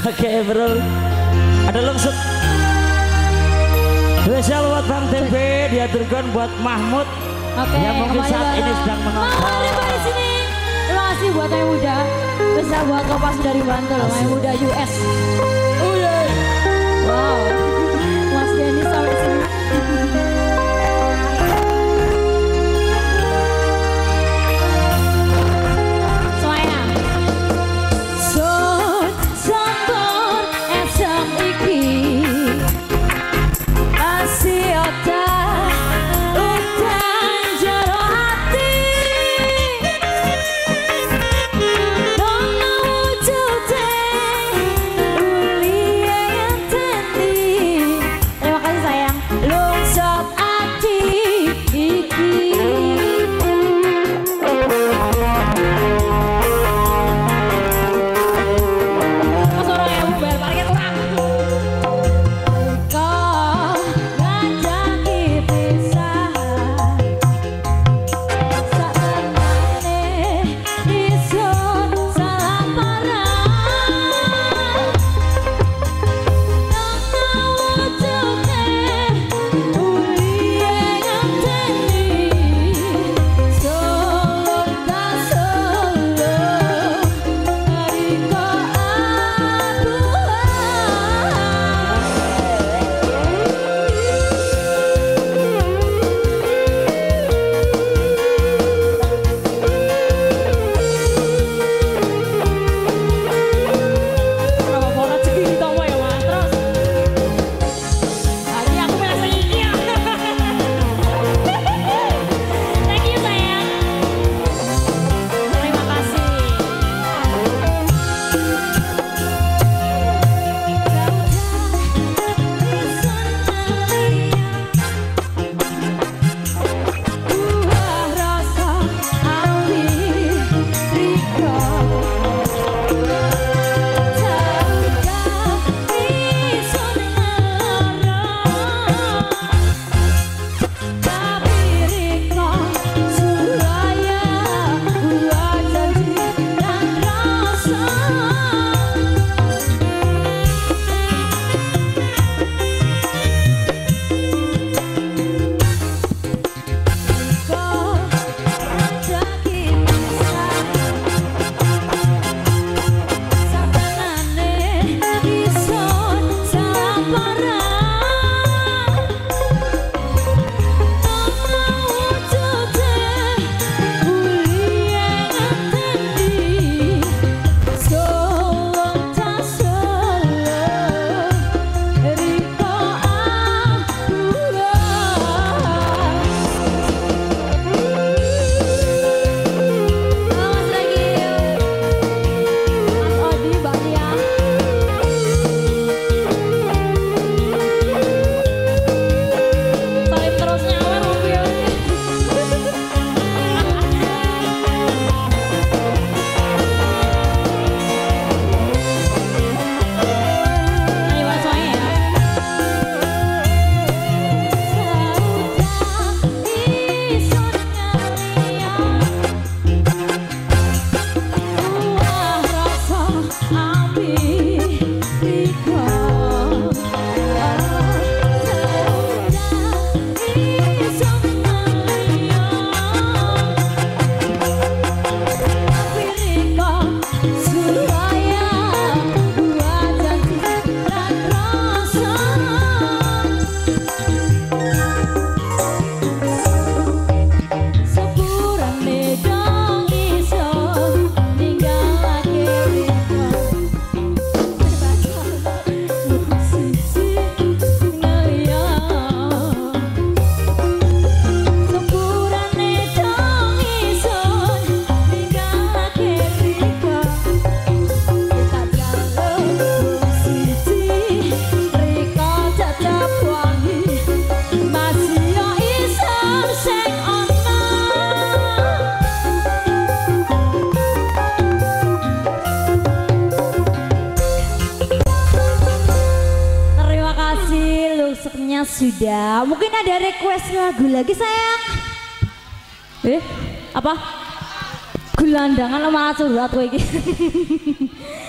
Oke okay, bro Ada langsung Spesial buat Bang TV diaturkan buat Mahmud okay, yang mungkin saat ini sedang menonton. Mahmud sini. Terima kasih buat yang muda. Besar buat kopas dari Bantul, yang muda US. Uye. Oh, iya. Wow. because sudah. Mungkin ada request lagu lagi sayang. Eh, apa? gulandangan sama surat lagi.